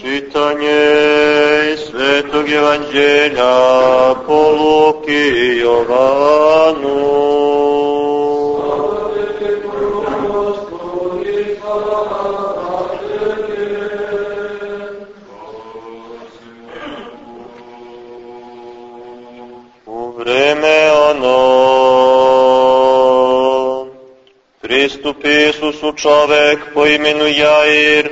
Čitanje Svetog Evanđelja čovek po imenu Jair,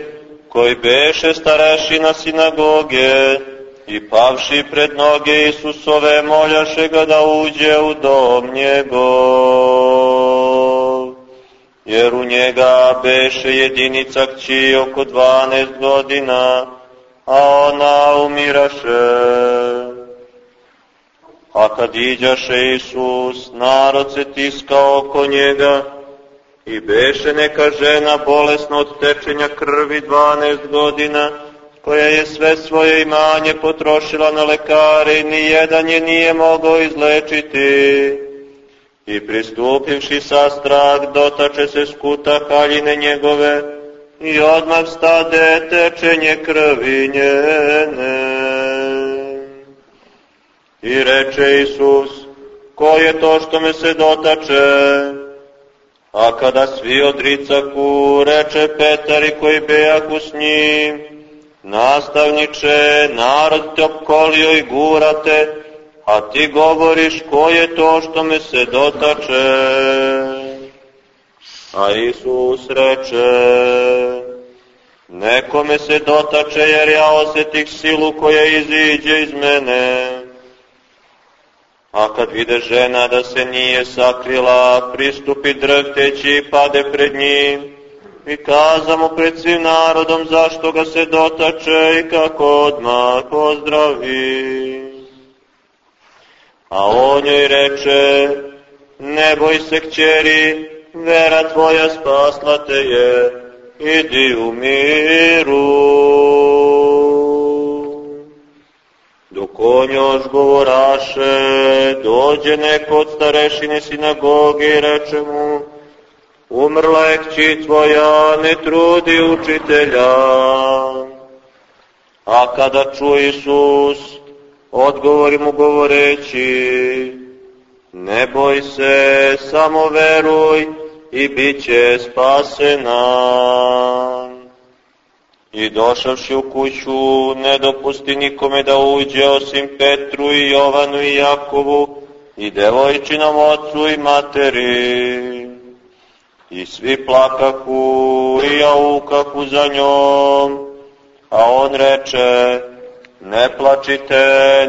koji beše starešina sinagoge, i pavši pred noge Isusove moljaše ga da uđe u dom njegov. Jer u njega beše jedinica kći oko 12 godina, a ona umiraše. A kad iđaše Isus, narod se tiskao oko njega, i beše neka žena bolesna od tečenja krvi 12 godina, koja je sve svoje imanje potrošila na lekare i nijedan je nije mogao izlečiti. I pristupivši sa strah, dotače se skuta haljine njegove i odmah stade tečenje krvi njene. I reče Isus, ko je to što me se dotače? A kada svi odricaku, reče Petar i koji bejaku s njim, nastavniče, narod te opkolio i gurate, a ti govoriš ko je to što me se dotače. A Isus reče, neko me se dotače jer ja osetih silu koja iziđe iz mene. A kad vide žena da se nije sakrila, pristupi drhteći i pade pred njim i kaza mu pred svim narodom zašto ga se dotače i kako odmah pozdravi. A on joj reče, ne boj se kćeri, vera tvoja spasla te je, idi u miru. Dok on još govoraše, dođe neko od starešine sinagoge i reče mu, umrla je kći tvoja, ne trudi učitelja. A kada ču Isus, odgovori mu govoreći, ne boj se, samo veruj i bit će spasena. I došavši u kuću, ne dopusti nikome da uđe osim Petru i Jovanu i Jakovu i devojčinom ocu i materi. I svi plakahu i jaukahu za njom, a on reče, ne plačite,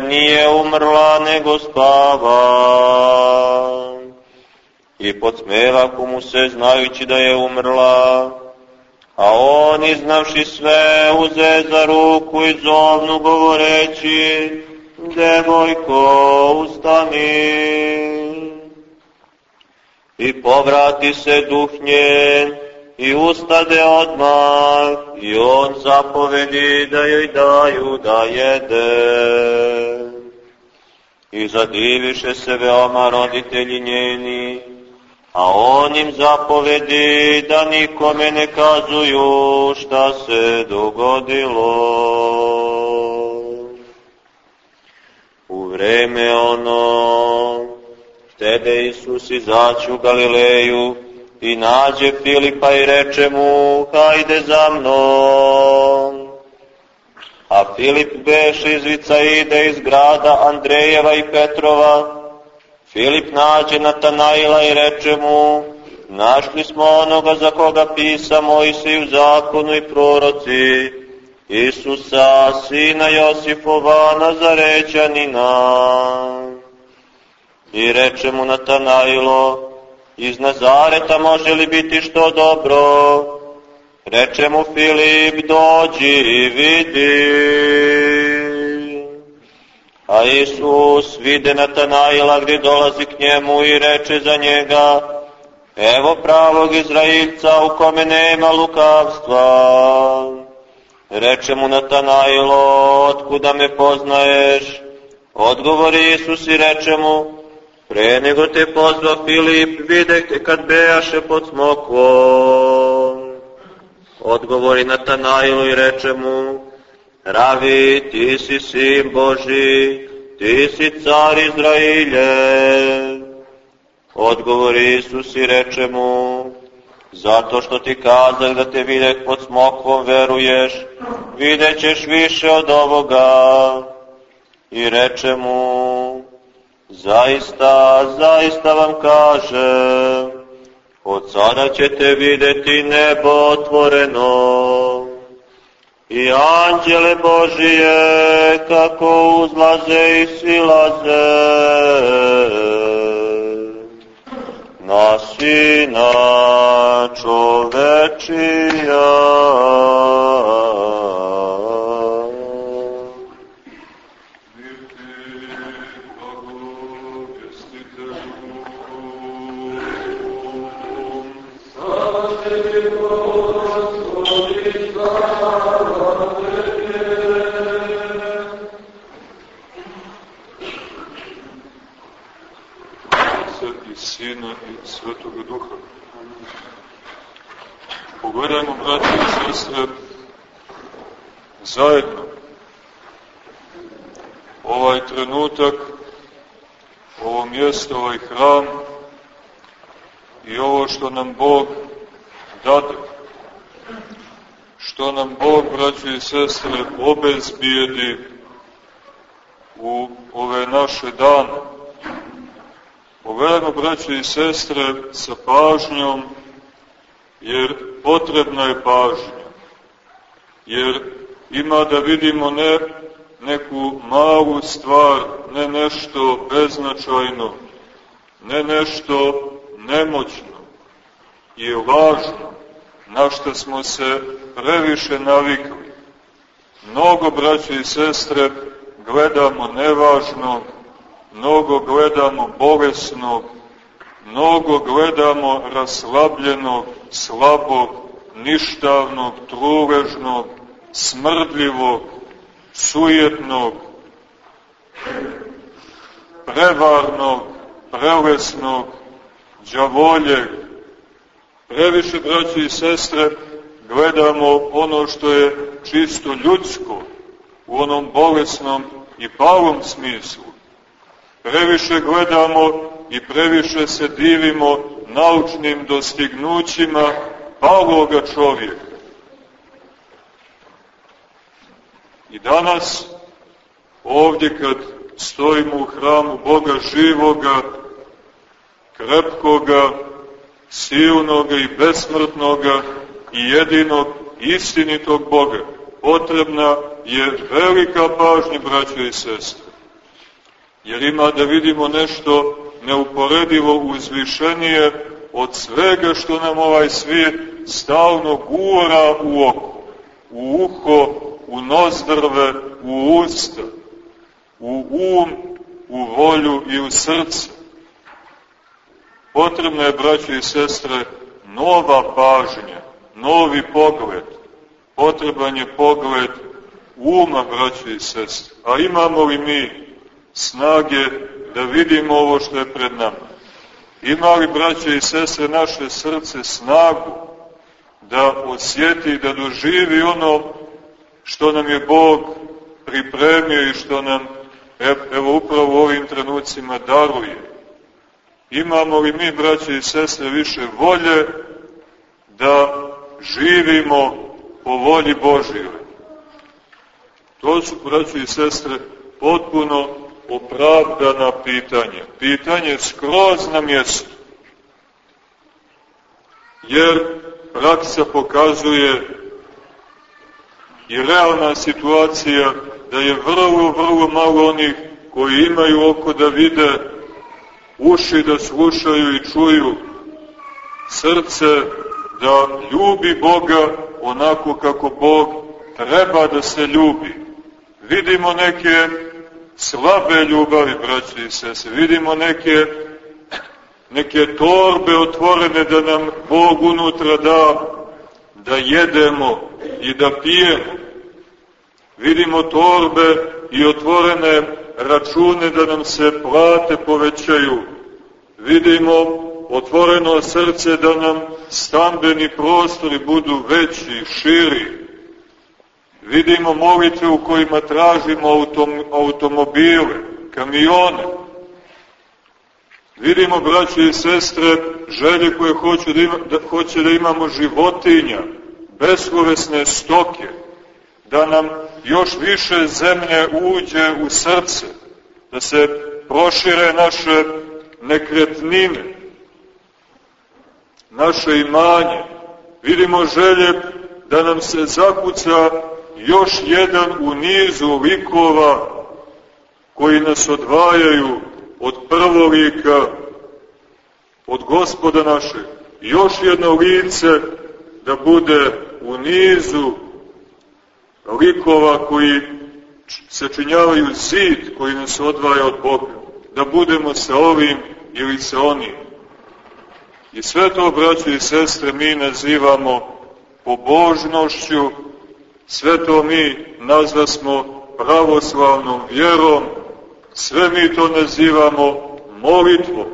nije umrla, nego spava. I podsmevaku mu se, znajući da je umrla, a on, iznavši sve, uze za ruku i zovnu govoreći, devojko, ustani i povrati se duh njen i ustade odmah i on zapovedi da joj daju da jede. I zadiviše se veoma roditelji njeni, a on im zapovedi da nikome ne kazuju šta se dogodilo. U vreme ono tebe Isus izaći u Galileju i nađe Filipa i reče mu, hajde za mnom. A Filip beše iz ide iz grada Andrejeva i Petrova. Filip nađe Natanaila i reče mu, našli smo onoga za koga pisa u zakonu i proroci, Isusa, sina Josifova, Nazarećanina. I reče mu Natanailo, iz Nazareta može li biti što dobro? Reče mu Filip, dođi i vidi. A Isus vide Natanaila gdje dolazi k njemu i reče za njega, evo pravog Izrailca u kome nema lukavstva. Reče mu Natanailo, otkuda me poznaješ? Odgovori Isus i reče mu, Pre nego te pozva Filip, videk te kad bejaše pod smokvom. odgovori Natanailu i reče mu, Ravi, ti si sin Boži, ti si car Izrailje. Odgovori Isus i reče mu, zato što ti kazak da te videh pod smokvom veruješ, vidjet ćeš više od ovoga. I reče mu, zaista, zaista vam kažem, od sada ćete videti nebo otvoreno i anđele Božije kako uzlaze i silaze na sina čovečija. I Duha. I sestre, zajedno ovaj trenutak, ovo mjesto, ovaj hram i ovo što nam Bog dade, što nam Bog, braći i sestre, obezbijedi u ove naše dane Pogledajmo, braće i sestre, sa pažnjom, jer potrebna je pažnja. Jer ima da vidimo ne neku malu stvar, ne nešto beznačajno, ne nešto nemoćno i lažno, na što smo se previše navikli. Mnogo, braće i sestre, gledamo nevažno, mnogo gledamo bolesnog, mnogo gledamo raslabljenog, slabog, ništavnog, truležnog, smrdljivog, sujetnog, prevarnog, prelesnog, džavoljeg. Previše, braći i sestre, gledamo ono što je čisto ljudsko, u onom bolesnom i palom smislu previše gledamo i previše se divimo naučnim dostignućima paloga čovjeka. I danas, ovdje kad stojimo u hramu Boga živoga, krepkoga, silnoga i besmrtnoga i jedinog istinitog Boga, potrebna je velika pažnja, braćo i sestre jer ima da vidimo nešto neuporedivo uzvišenije od svega što nam ovaj svijet stalno gura u oko, u uho, u nozdrve, u usta, u um, u volju i u srce. Potrebno je, braći i sestre, nova pažnja, novi pogled. Potreban je pogled uma, braći i sestre. A imamo li mi snage da vidimo ovo što je pred nama. Ima li, braće i sestre, naše srce snagu da osjeti, da doživi ono što nam je Bog pripremio i što nam, evo upravo u ovim trenucima, daruje. Imamo li mi, braće i sestre, više volje da živimo po volji Božijoj? To su, braće i sestre, potpuno opravdana pitanja. Pitanje skroz na mjestu. Jer praksa pokazuje i realna situacija da je vrlo, vrlo malo onih koji imaju oko da vide, uši da slušaju i čuju, srce da ljubi Boga onako kako Bog treba da se ljubi. Vidimo neke slabe ljubavi, braći i sese. Vidimo neke, neke torbe otvorene da nam Bog unutra da, da jedemo i da pijemo. Vidimo torbe i otvorene račune da nam se plate povećaju. Vidimo otvoreno srce da nam stambeni prostori budu veći, širi. Vidimo molitve u kojima tražimo autom, automobile, kamione. Vidimo, braće i sestre, želje koje hoće da, ima, da, hoće da imamo životinja, beslovesne stoke, da nam još više zemlje uđe u srce, da se prošire naše nekretnine, naše imanje. Vidimo želje da nam se zakuca još jedan u nizu likova koji nas odvajaju od prvolika, od gospoda našeg. Još jedno lice da bude u nizu likova koji sačinjavaju zid koji nas odvaja od Boga. Da budemo sa ovim ili sa onim. I sve to, braće i sestre, mi nazivamo pobožnošću, sve to mi nazvasmo pravoslavnom vjerom, sve mi to nazivamo molitvom.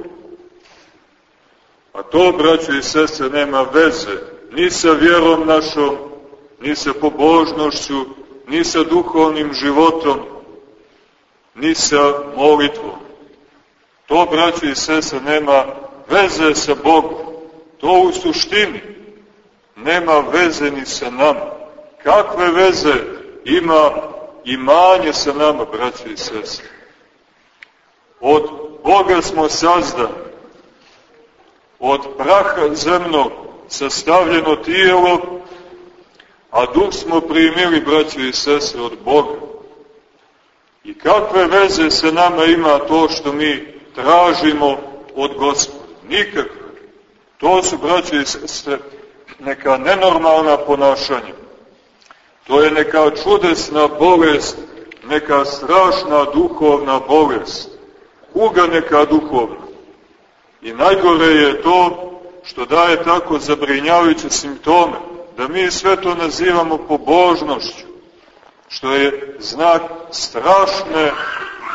A to, braće i sestre, nema veze ni sa vjerom našom, ni sa pobožnošću, ni sa duhovnim životom, ni sa molitvom. To, braći i sese, nema veze sa Bogom. To u suštini nema veze ni sa nama. Kakve veze ima imanje sa nama, braći i sese? Od Boga smo sazdani, od praha zemnog sastavljeno tijelo, a duh smo primili, braći i sestre, od Boga. I kakve veze se nama ima to što mi tražimo od gospoda? Nikakve. To su, braći i sestre, neka nenormalna ponašanja. To je neka čudesna bolest, neka strašna duhovna bolest. Kuga neka duhovna. I najgore je to što daje tako zabrinjavajuće simptome, da mi sve to nazivamo pobožnošću, što je znak strašne,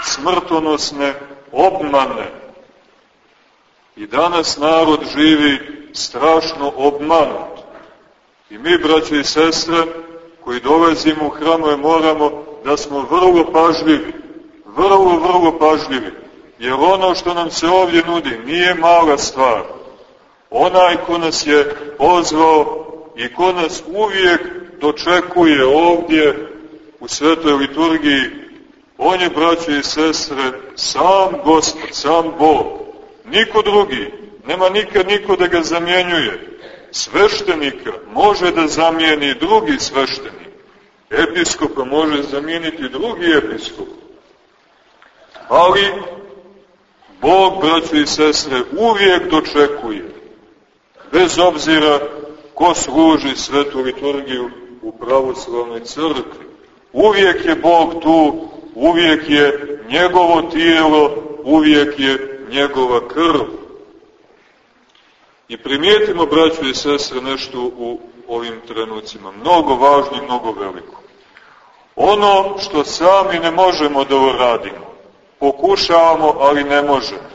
smrtonosne obmane. I danas narod živi strašno obmanut. I mi, braće i sestre, koji dolazimo u hramove, moramo da smo vrlo pažljivi, vrlo, vrlo pažljivi, jer ono što nam se ovdje nudi nije mala stvar. Onaj ko nas je pozvao i ko nas uvijek dočekuje ovdje u svetoj liturgiji, on je, braće i sestre, sam Gospod, sam Bog, niko drugi, nema nikad niko da ga zamjenjuje. Sveštenika može da zamijeni drugi sveštenik, episkopa može zamijeniti drugi episkop, ali Bog, braće i sestre, uvijek dočekuje, bez obzira ko služi svetu liturgiju u pravoslavnoj crkvi. Uvijek je Bog tu, uvijek je njegovo tijelo, uvijek je njegova krv. I primijetimo, braćo i sestre, nešto u ovim trenucima, mnogo važno i mnogo veliko. Ono što sami ne možemo da uradimo, pokušavamo, ali ne možemo.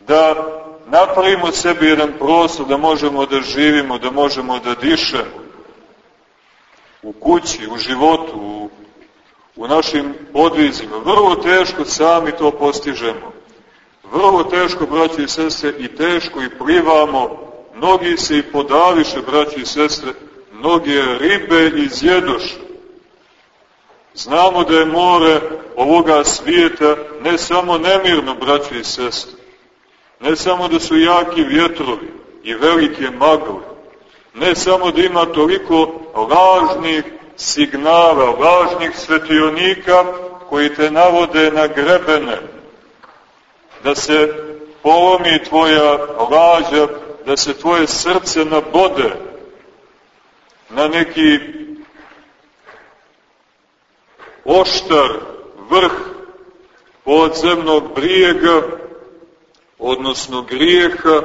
Da napravimo sebi jedan prostor da možemo da živimo, da možemo da dišemo. U kući, u životu, u, u našim podvizima. Vrlo teško sami to postižemo. Vrlo teško, braći i sestre, i teško i plivamo. Mnogi se i podaviše, braći i sestre, mnoge ribe izjedoše. Znamo da je more ovoga svijeta ne samo nemirno, braći i sestre, Ne samo da su jaki vjetrovi i velike magle, ne samo da ima toliko lažnih signala, lažnih svetionika koji te navode na grebene, da se polomi tvoja lađa, da se tvoje srce nabode na neki oštar vrh podzemnog brijega, odnosno grijeha,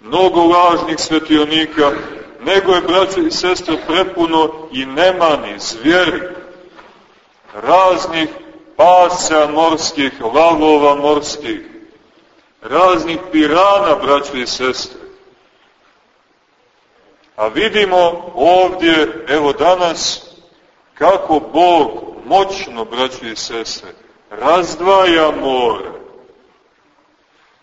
mnogo lažnih svetionika, nego je, braće i sestre, prepuno i nemani, zvjeri, raznih pasa morskih, lavova morskih, raznih pirana, braćo i sestre. A vidimo ovdje, evo danas, kako Bog moćno, braćo i sestre, razdvaja more.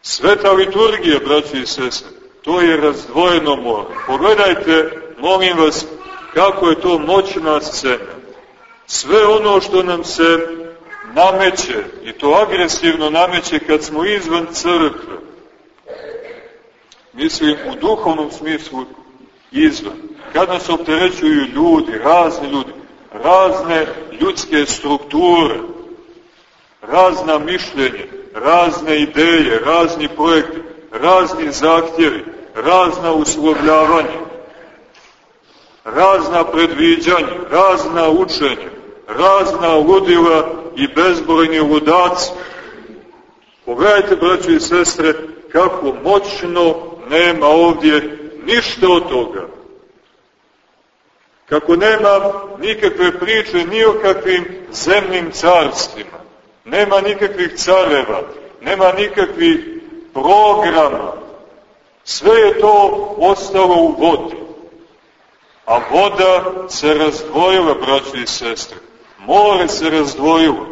Sveta liturgija, braćo i sestre, to je razdvojeno more. Pogledajte, molim vas, kako je to moćna scena. Sve ono što nam se nameće, i to agresivno nameće kad smo izvan crkve, mislim u duhovnom smislu izvan, kad nas opterećuju ljudi, razni ljudi, razne ljudske strukture, razna mišljenja, razne ideje, razni projekti, razni zahtjevi, razna uslovljavanja, razna predviđanja, razna učenja, razna ludila i bezbrojni ludaci. Pogledajte, braći i sestre, kako moćno nema ovdje ništa od toga. Kako nema nikakve priče ni o kakvim zemnim carstvima, nema nikakvih careva, nema nikakvih programa, sve je to ostalo u vodi. A voda se razdvojila, braći i sestre. More se razdvojilo.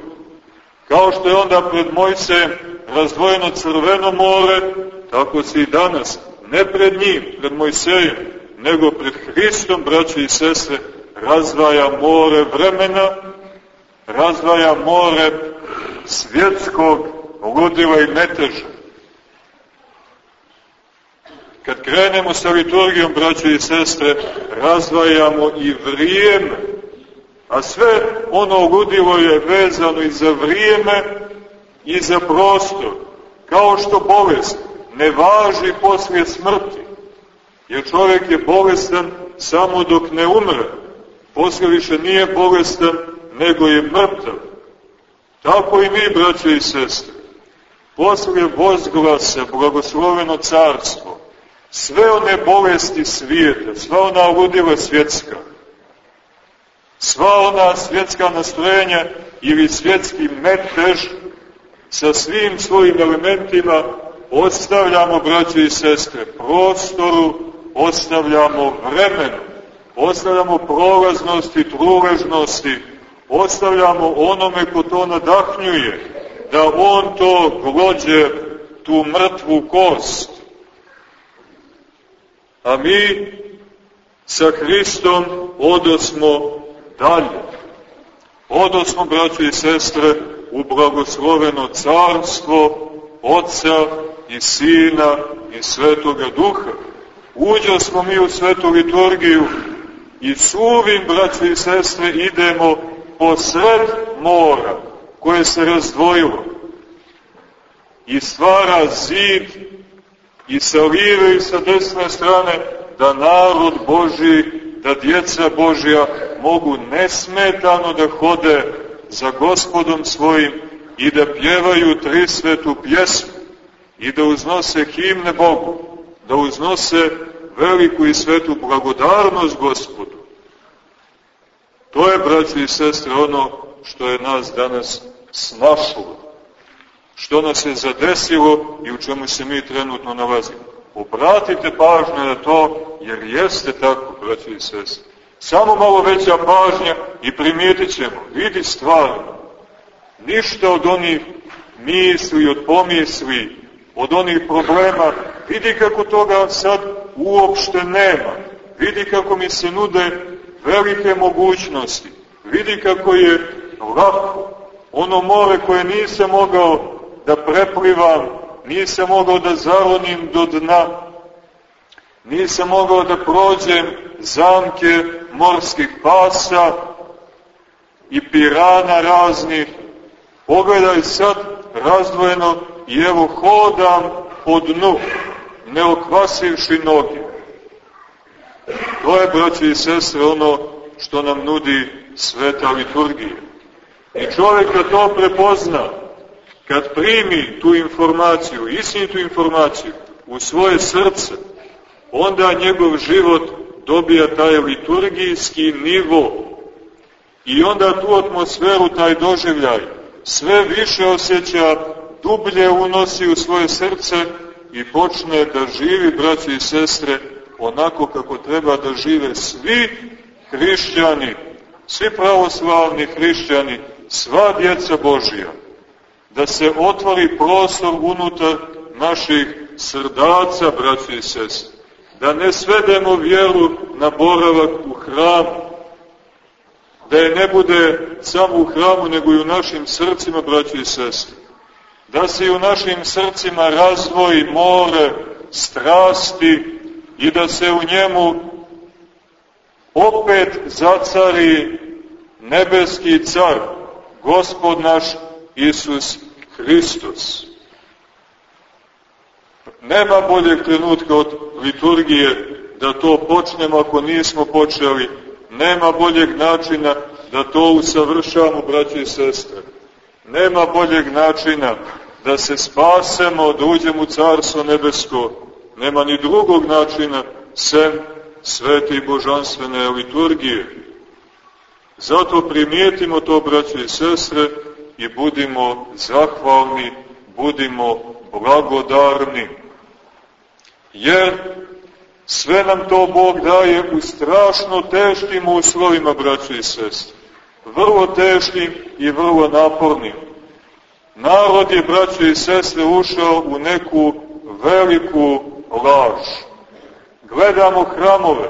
Kao što je onda pred Mojsejem razdvojeno crveno more, tako se i danas, ne pred njim, pred Mojsejem, nego pred Hristom, braći i sestre, razdvaja more vremena, razdvaja more svjetskog ludila i meteža. Kad krenemo sa liturgijom, braće i sestre, razdvajamo i vrijeme, a sve ono ludilo je vezano i za vrijeme i za prostor, kao što bolest ne važi poslije smrti, jer čovjek je bolestan samo dok ne umre, poslije više nije bolestan, nego je mrtav. Tako i mi, braće i sestre, poslije vozglasa, blagosloveno carstvo, sve one bolesti svijeta, sva ona ludila svjetska, sva ona svjetska nastrojenja ili svjetski metež sa svim svojim elementima ostavljamo, braće i sestre, prostoru, ostavljamo vremenu, ostavljamo prolaznosti, truležnosti, ostavljamo onome ko to nadahnjuje, da on to glođe, tu mrtvu kost, a mi sa Hristom odosmo dalje. Odosmo, braći i sestre, u blagosloveno carstvo Otca i Sina i Svetoga Duha. Uđo smo mi u svetu liturgiju i suvim, braći i sestre, idemo posred mora koje se razdvojilo i stvara zid i sa lijeve i sa desne strane, da narod Boži, da djeca Božja mogu nesmetano da hode za gospodom svojim i da pjevaju tri svetu pjesmu i da uznose himne Bogu, da uznose veliku i svetu blagodarnost gospodu. To je, braći i sestre, ono što je nas danas snašlo što nas je zadesilo i u čemu se mi trenutno nalazimo. Obratite pažnju na to, jer jeste tako, braći i sestri. Samo malo veća pažnja i primijetit ćemo, vidi stvarno, ništa od onih misli, od pomisli, od onih problema, vidi kako toga sad uopšte nema, vidi kako mi se nude velike mogućnosti, vidi kako je lako, ono more koje nisam mogao da preplivam, nisam mogao da zaronim do dna, nisam mogao da prođem zamke morskih pasa i pirana raznih. Pogledaj sad razdvojeno i evo hodam po dnu, ne okvasivši noge. To je, braći i sestre, ono što nam nudi sveta liturgija. I čovjek kad to prepozna, kad primi tu informaciju, istinitu informaciju u svoje srce, onda njegov život dobija taj liturgijski nivo i onda tu atmosferu, taj doživljaj, sve više osjeća dublje unosi u svoje srce i počne da živi, braći i sestre, onako kako treba da žive svi hrišćani, svi pravoslavni hrišćani, sva djeca Božija. Da se otvori prostor unutar naših srdaca, braći i sestre. Da ne svedemo vjeru na boravak u hramu, da je ne bude samo u hramu, nego i u našim srcima, braći i sestre. Da se i u našim srcima razvoji more strasti i da se u njemu opet zacari nebeski car, gospod naš Isus Hristos. Nema boljeg trenutka od liturgije da to počnemo ako nismo počeli Nema boljeg načina da to usavršamo, braći i sestre. Nema boljeg načina da se spasemo, da uđemo u Carstvo nebesko. Nema ni drugog načina sem svete i božanstvene liturgije. Zato primijetimo to, braći i sestre, i budimo zahvalni, budimo blagodarni. Jer Sve nam to Bog daje u strašno teškim uslovima, braćo i sestre. Vrlo teškim i vrlo napornim. Narod je, braćo i sestre, ušao u neku veliku laž. Gledamo hramove,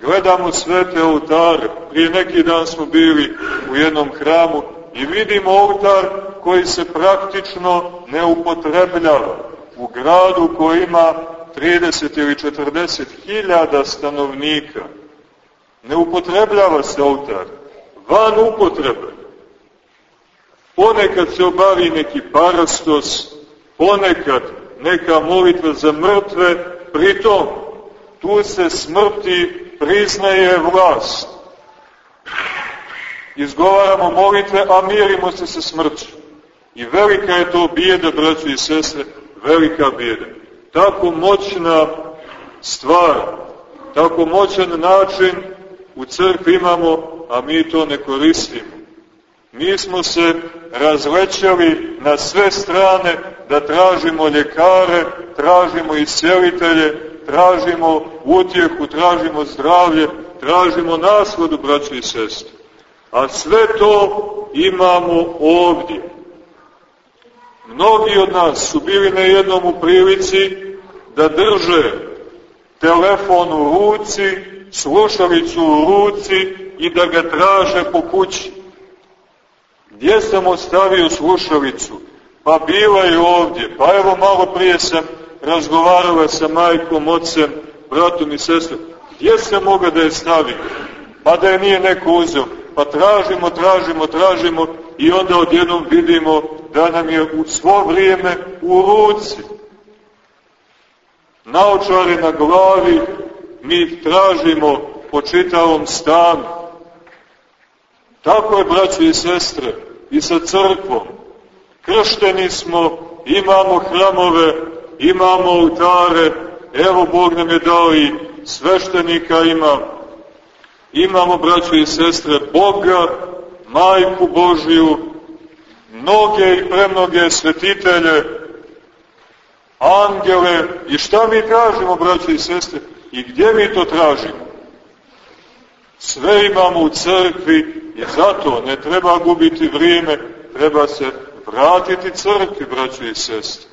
gledamo svete oltare. Prije neki dan smo bili u jednom hramu i vidimo oltar koji se praktično ne upotrebljava u gradu koji ima 30 ili 40 hiljada stanovnika. Ne upotrebljava se oltar, van upotrebe. Ponekad se obavi neki parastos, ponekad neka molitva za mrtve, pritom tu se smrti priznaje vlast. Izgovaramo molitve, a mirimo se sa smrću. I velika je to bijeda, braći i sestre, velika bijeda tako moćna stvar, tako moćan način u crkvi imamo, a mi to ne koristimo. Mi smo se razlećali na sve strane da tražimo ljekare, tražimo iscelitelje, tražimo utjehu, tražimo zdravlje, tražimo naslodu, braći i sestri. A sve to imamo ovdje. Mnogi od nas su bili na jednom u prilici da drže telefon u ruci, slušalicu u ruci i da ga traže po kući. Gdje sam ostavio slušalicu? Pa bila je ovdje. Pa evo malo prije sam razgovarala sa majkom, ocem, bratom i sestrom. Gdje sam mogao da je stavim? Pa da je nije neko uzeo. Pa tražimo, tražimo, tražimo i onda odjednom vidimo da nam je u svo vrijeme u ruci. Naočare na glavi mi tražimo po čitavom stanu. Tako je, braći i sestre, i sa crkvom. Kršteni smo, imamo hramove, imamo oltare, evo Bog nam je dao i sveštenika ima. Imamo, braći i sestre, Boga, Majku Božiju, mnoge i premnoge svetitelje, angele, i šta mi tražimo, braći i sestre, i gdje mi to tražimo? Sve imamo u crkvi i zato ne treba gubiti vrijeme, treba se vratiti crkvi, braći i sestre,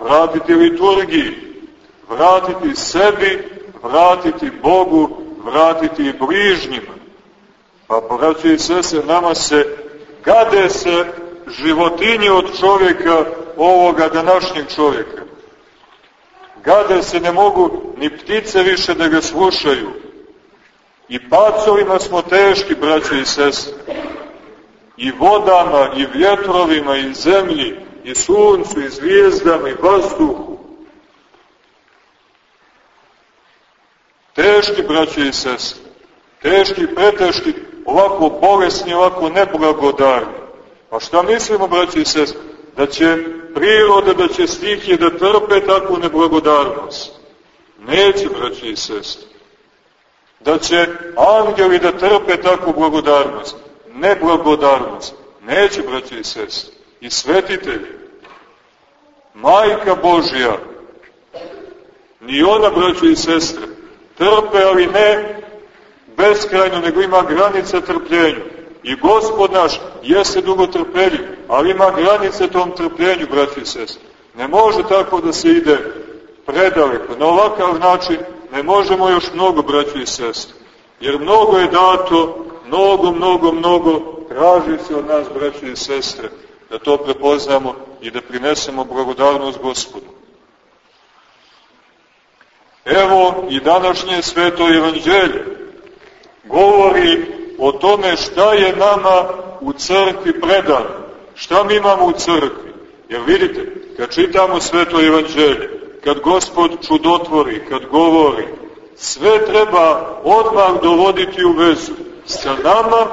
vratiti liturgiji, vratiti sebi, vratiti Bogu, vratiti bližnjima. Pa, braći i sestre, nama se, gade se životinje od čovjeka, ovoga današnjeg čovjeka. Gade se ne mogu ni ptice više da ga slušaju. I pacovima smo teški, braće i sestre. I vodama, i vjetrovima, i zemlji, i suncu, i zvijezdama, i vazduhu. Teški, braće i sestre. Teški, preteški, ovako bolesni, ovako neblagodarni. Pa šta mislimo, braći i sest? Da će priroda, da će stihije da trpe takvu neblagodarnost? Neće, braći i sest. Da će angeli da trpe takvu blagodarnost? Neblagodarnost. Neće, braći i sest. I svetitelji. Majka Božja, ni ona, braćo i sestre, trpe, ali ne beskrajno, nego ima granice trpljenju. I gospod naš jeste dugo trpeljiv, ali ima granice tom trpljenju, braći i sestre. Ne može tako da se ide predaleko. Na ovakav način ne možemo još mnogo, braći i sestre. Jer mnogo je dato, mnogo, mnogo, mnogo traži se od nas, braći i sestre, da to prepoznamo i da prinesemo blagodarnost gospodu. Evo i današnje sveto evanđelje govori o tome šta je nama u crkvi predano, šta mi imamo u crkvi. Jer vidite, kad čitamo sveto evanđelje, kad gospod čudotvori, kad govori, sve treba odmah dovoditi u vezu sa nama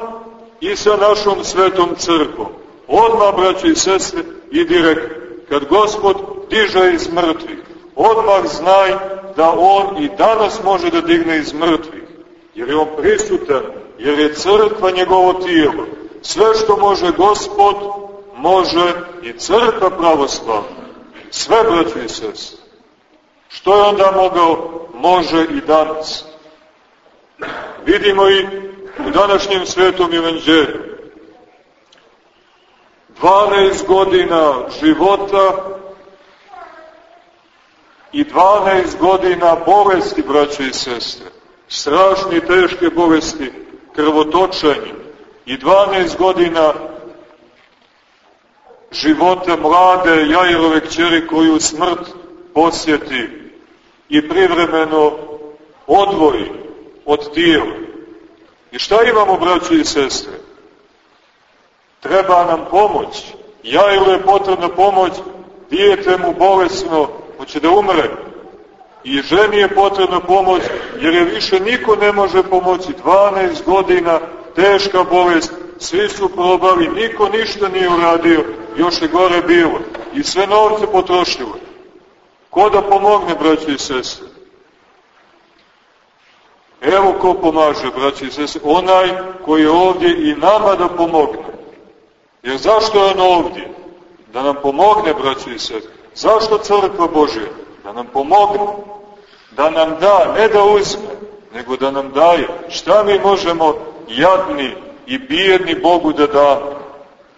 i sa našom svetom crkvom. Odmah, braći i sestre, i direktno. Kad gospod diže iz mrtvih, odmah znaj da on i danas može da digne iz mrtvih, jer je on prisutan, jer je crkva njegovo tijelo. Sve što može gospod, može i crkva pravoslavna. Sve, braći i sestre. Što je onda mogao? Može i danas. Vidimo i u današnjem svetom evanđelju. 12 godina života i 12 godina bolesti, braće i sestre. Strašne i teške bolesti, krvotočenje. I 12 godina života mlade Jajrove kćeri koju smrt posjeti i privremeno odvoji od tijela. I šta imamo, braći i sestre? Treba nam pomoć. Jajlu je potrebna pomoć, dijete mu bolesno, hoće da umre. I ženi je potrebna pomoć, jer je više niko ne može pomoći. 12 godina, teška bolest, svi su probali, niko ništa nije uradio, još je gore bilo. I sve novce potrošilo. Ko da pomogne, braći i sestre? Evo ko pomaže, braći i sestre, onaj koji je ovdje i nama da pomogne. Jer zašto je on ovdje? Da nam pomogne, braći i sestre. Zašto crkva Božja? Da nam pomogne. Da nam da, ne da uzme, nego da nam daje. Šta mi možemo jadni i bijedni Bogu da damo?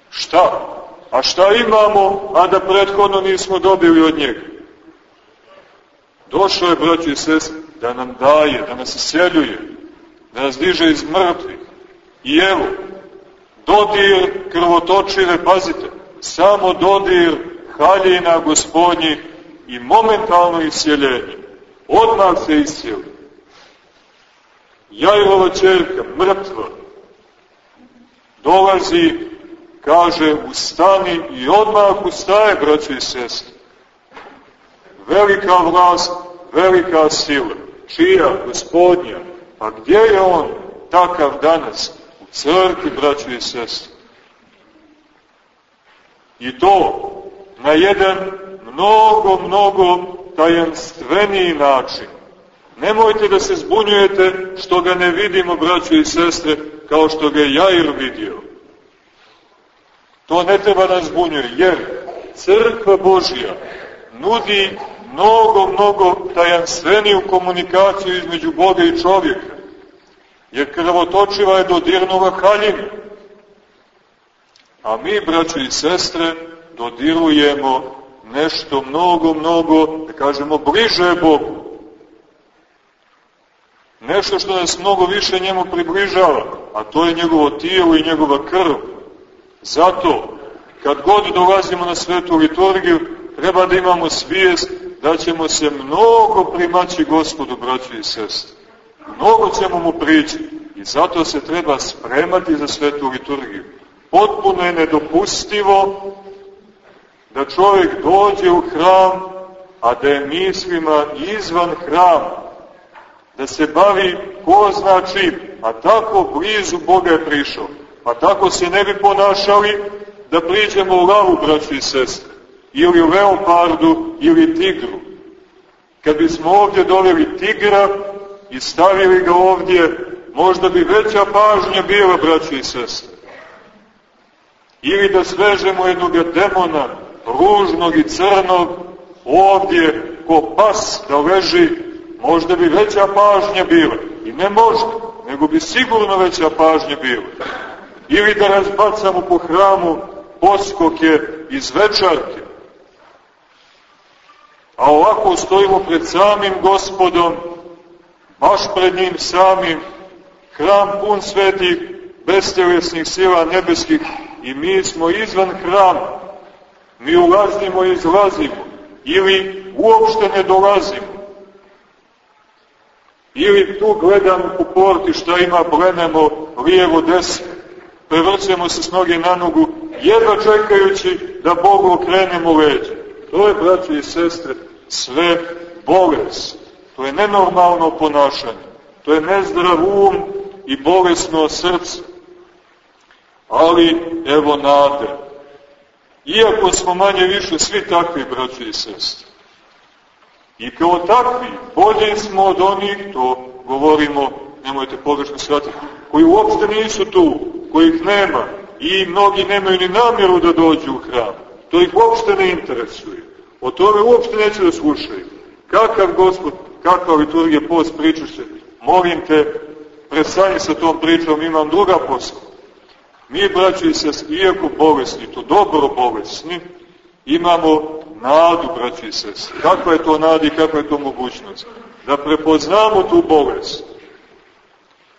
Šta? A šta imamo, a da prethodno nismo dobili od njega? Došao je, braći i sest, da nam daje, da nas iseljuje, da nas diže iz mrtvih. I evo, dodir krvotočive, pazite, samo dodir haljina gospodnji i momentalno isjeljenje. Odmah se isjeli. Jajlova čerka, mrtva, dolazi, kaže, ustani i odmah ustaje, braći i sestri velika vlast, velika sila. Čija? Gospodnja. Pa gdje je on takav danas? U crkvi, braći i sestri. I to na jedan mnogo, mnogo tajanstveniji način. Nemojte da se zbunjujete što ga ne vidimo, braćo i sestre, kao što ga je Jair vidio. To ne treba da zbunjuje, jer crkva Božja nudi mnogo, mnogo tajanstveniju komunikaciju između Boga i čovjeka. Jer krvotočiva je dodirnula haljinu. A mi, braćo i sestre, dodirujemo nešto mnogo, mnogo, da kažemo, bliže Bogu. Nešto što nas mnogo više njemu približava, a to je njegovo tijelo i njegova krv. Zato, kad god dolazimo na svetu liturgiju, treba da imamo svijest da ćemo se mnogo primaći gospodu, braći i sestri. Mnogo ćemo mu prići i zato se treba spremati za svetu liturgiju. Potpuno je nedopustivo da čovjek dođe u hram, a da je mislima izvan hrama, da se bavi ko zna čim, a tako blizu Boga je prišao. Pa tako se ne bi ponašali da priđemo u lavu, braći i sestre ili leopardu ili tigru. Kad bismo ovdje doveli tigra i stavili ga ovdje, možda bi veća pažnja bila, braći i sestre. Ili da svežemo jednog demona ružnog i crnog, ovdje ko pas da leži, možda bi veća pažnja bila. I ne možda, nego bi sigurno veća pažnja bila. Ili da razbacamo po hramu poskoke iz večarke. A ovako stojimo pred samim gospodom, baš pred njim samim, hram pun svetih, bestelesnih sila nebeskih i mi smo izvan hrama. Mi ulazimo i izlazimo ili uopšte ne dolazimo. Ili tu gledamo po porti šta ima, blenemo lijevo desno, prevrćemo se s noge na nogu, jedva čekajući da Bogu okrenemo leđe. To je, braći i sestre, sve bolest. To je nenormalno ponašanje. To je nezdrav um i bolesno srce. Ali, evo nade. Iako smo manje više svi takvi, braći i sestre. I kao takvi, bolje smo od onih, to govorimo, nemojte pogrešno shvatiti, koji uopšte nisu tu, kojih nema, i mnogi nemaju ni namjeru da dođu u hram. To ih uopšte ne interesuje. O tome uopšte neće da slušaju. Kakav gospod, kakva liturgija post pričuše, molim te, prestani sa tom pričom, imam druga posla. Mi, braći se, iako bolesni, to dobro bolesni, imamo nadu, braći i sestri. Kakva je to nada i kakva je to mogućnost? Da prepoznamo tu bolest.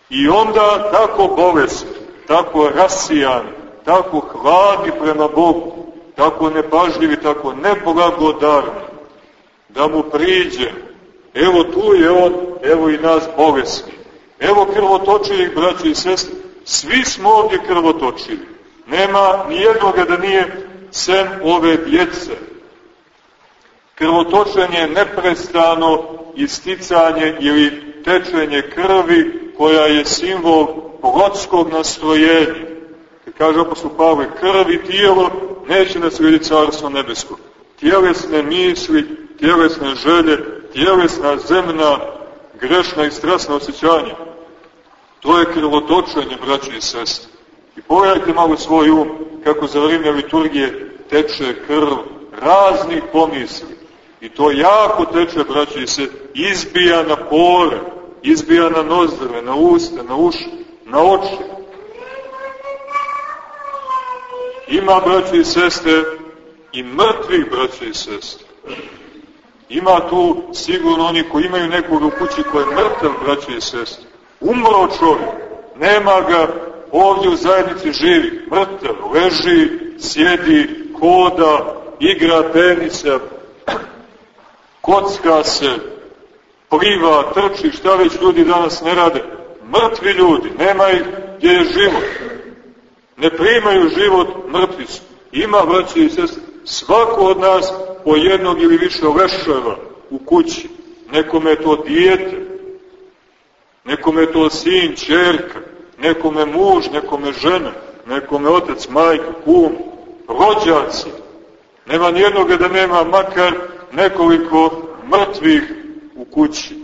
I onda tako bolest, tako rasijan, tako hladni prema Bogu, tako nepažljivi, tako neblagodarni, da mu priđe. Evo tu je on, evo i nas bolesni. Evo krvotočivih, braći i sestri, svi smo ovdje krvotočivi. Nema nijednoga da nije sem ove djece. Krvotočenje je neprestano isticanje ili tečenje krvi koja je simbol plotskog nastrojenja. Kaže apostol Pavle, krv i tijelo neće nas vidjeti carstvo nebesko. Tjelesne misli, tjelesne želje, tjelesna zemna, grešna i strasna osjećanja. To je krvotočenje, braći i sestri. I pogledajte malo svoj um, kako za vrijeme liturgije teče krv raznih pomisli. I to jako teče, braći i se, izbija na pore, izbija na nozdrve, na usta, na uši, na oči. Ima, braći i sestre, i mrtvih, braći i sestre. Ima tu sigurno oni koji imaju nekog u kući koji je mrtav, braći i sestre. Umro čovjek, nema ga ovdje u zajednici živi, mrtav, leži, sjedi, hoda, igra tenisa, kocka se, pliva, trči, šta već ljudi danas ne rade. Mrtvi ljudi, nema ih gdje je život. Ne primaju život, mrtvi su. Ima, braći i sest, svako od nas po jednog ili više leševa u kući. Nekome je to dijete, nekome je to sin, čerka, nekome muž, nekome žena, nekome otac, majka, kum, rođaci. Nema nijednoga da nema makar nekoliko mrtvih u kući.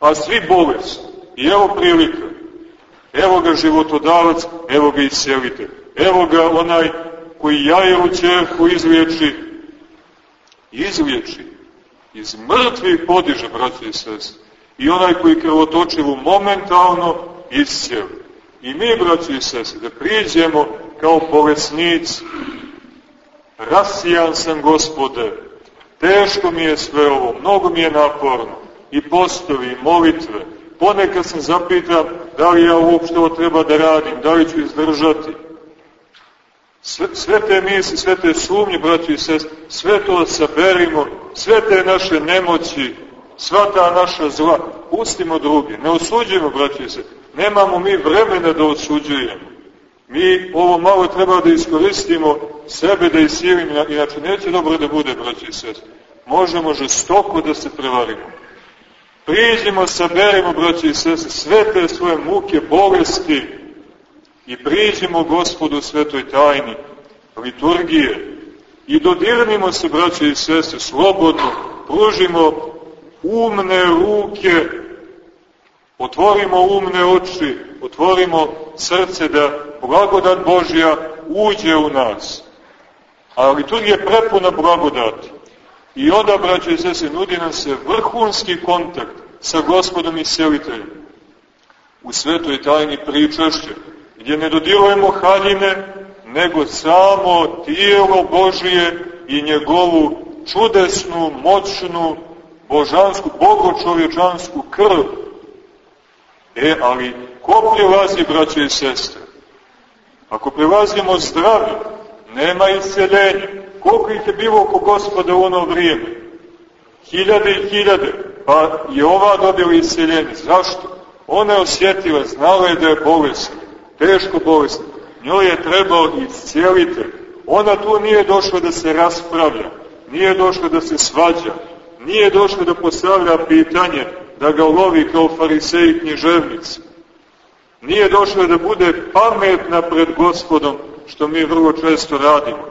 A svi bolesni. I evo prilika. Evo ga životodavac, evo ga iscelitelj. Evo ga onaj koji jajevu čerku izliječi. Izliječi. Iz mrtvih podiže, braći i sest. I onaj koji krvotočivu momentalno iscijeli. I mi, braći i sest, da priđemo kao bolesnici. Rasijan sam, gospode, teško mi je sve ovo, mnogo mi je naporno, i postovi, i molitve. Ponekad sam zapitam da li ja uopšte ovo treba da radim, da li ću izdržati. Sve, sve te misli, sve te sumnje, braći i sest, sve to saberimo, sve te naše nemoći, sva ta naša zla, pustimo druge, ne osuđujemo, braći i sest, nemamo mi vremena da osuđujemo. Mi ovo malo treba da iskoristimo, sebe da isilimo, inače neće dobro da bude, braći i sest. Možemo žestoko da se prevarimo. Priđimo, saberimo, braći i sest, sve te svoje muke, bolesti i priđimo gospodu svetoj tajni, liturgije i dodirnimo se, braći i sest, slobodno, pružimo umne ruke, otvorimo umne oči, otvorimo srce da blagodat Božja uđe u nas. A liturgija je prepuna blagodati. I onda, braće i sese, nudi nam se vrhunski kontakt sa gospodom i seliteljem. U svetoj tajni pričašće, gdje ne dodirujemo haljine, nego samo tijelo Božije i njegovu čudesnu, moćnu, božansku, bogočovječansku krv. E, ali ko prilazi, braće i sestre? Ako prilazimo zdravi, nema isceljenja. Koliko ih je bilo oko gospoda u ono vrijeme? Hiljade i hiljade. Pa je ova dobila isceljenje. Zašto? Ona je osjetila, znala je da je bolesna, teško bolesna. Njoj je trebao iscijelitelj. Ona tu nije došla da se raspravlja, nije došla da se svađa, nije došla da postavlja pitanje, da ga lovi kao fariseji književnici. Nije došla da bude pametna pred gospodom, što mi vrlo često radimo.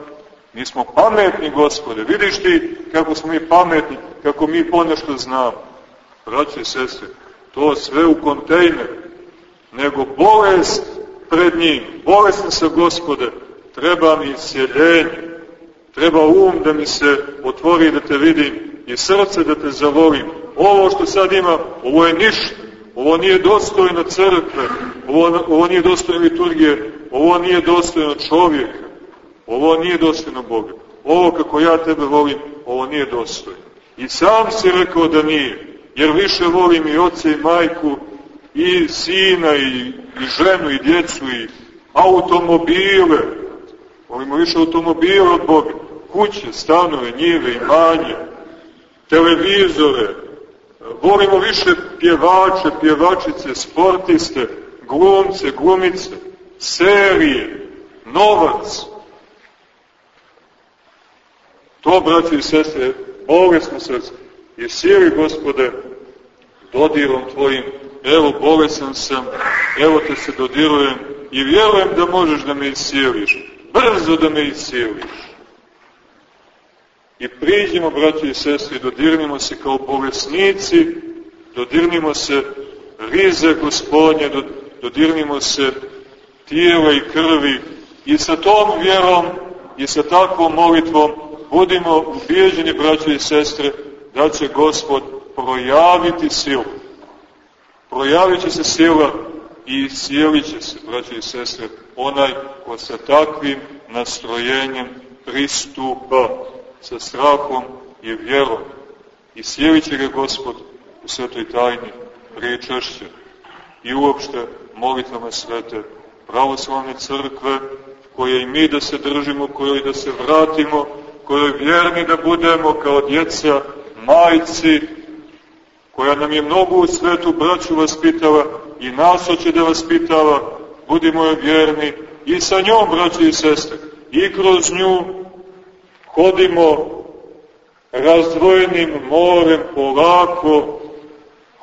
Mi smo pametni, gospode. Vidiš ti kako smo mi pametni, kako mi ponešto znamo. Braće i sestre, to sve u kontejner, nego bolest pred njim, bolestan sa gospode, treba mi sjedenje, treba um da mi se otvori da te vidim i srce da te zavolim. Ovo što sad ima, ovo je ništa, ovo nije dostojno crkve, ovo, ovo nije dostojno liturgije, ovo nije dostojno čovjeka, ovo nije dostojno Boga. Ovo kako ja tebe volim, ovo nije dostojno. I sam si rekao da nije jer više volim i oce i majku, i sina, i, i ženu, i djecu, i automobile. Volimo više automobile od Boga. Kuće, stanove, njive, imanje, televizore. Volimo više pjevače, pjevačice, sportiste, glumce, glumice, serije, novac. To, braći i sestre, bolesno srce. I siri, gospode, dodirom Tvojim, evo bolesan sam, evo te se dodirujem i vjerujem da možeš da me iscijeliš, brzo da me iscijeliš. I priđimo, braći i sestri, dodirnimo se kao bolesnici, dodirnimo se rize gospodnje, dodirnimo se tijela i krvi i sa tom vjerom i sa takvom molitvom budimo ubijeđeni, braći i sestre, da će Gospod projaviti silu. Projavit će se sila i sjelit će se, braće i sestre, onaj ko sa takvim nastrojenjem pristupa sa strahom i vjerom. I sjelit će ga Gospod u svetoj tajni pričašće i uopšte molitvama svete pravoslavne crkve, koje i mi da se držimo, koje da se vratimo, koje vjerni da budemo kao djeca majci, koja nam je mnogo u svetu braću vaspitala i nas hoće da vaspitava, budimo je vjerni i sa njom, braći i sestre, i kroz nju hodimo razdvojenim morem polako,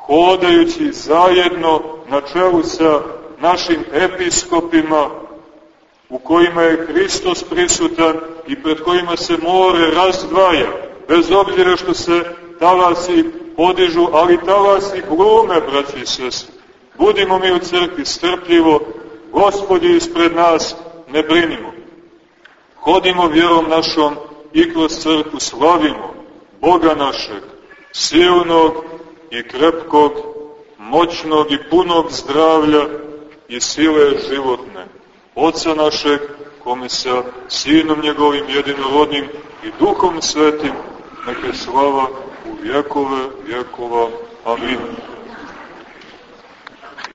hodajući zajedno na čelu sa našim episkopima, u kojima je Hristos prisutan i pred kojima se more razdvaja bez obzira što se talasi podižu, ali talasi glume, braći i sestri. Budimo mi u crkvi strpljivo, gospodi ispred nas, ne brinimo. Hodimo vjerom našom i kroz crkvu slavimo Boga našeg, silnog i krepkog, moćnog i punog zdravlja i sile životne. Oca našeg, kome sa Sinom njegovim jedinorodnim i Duhom Svetim neka je slava u vjekove vjekova. Amin.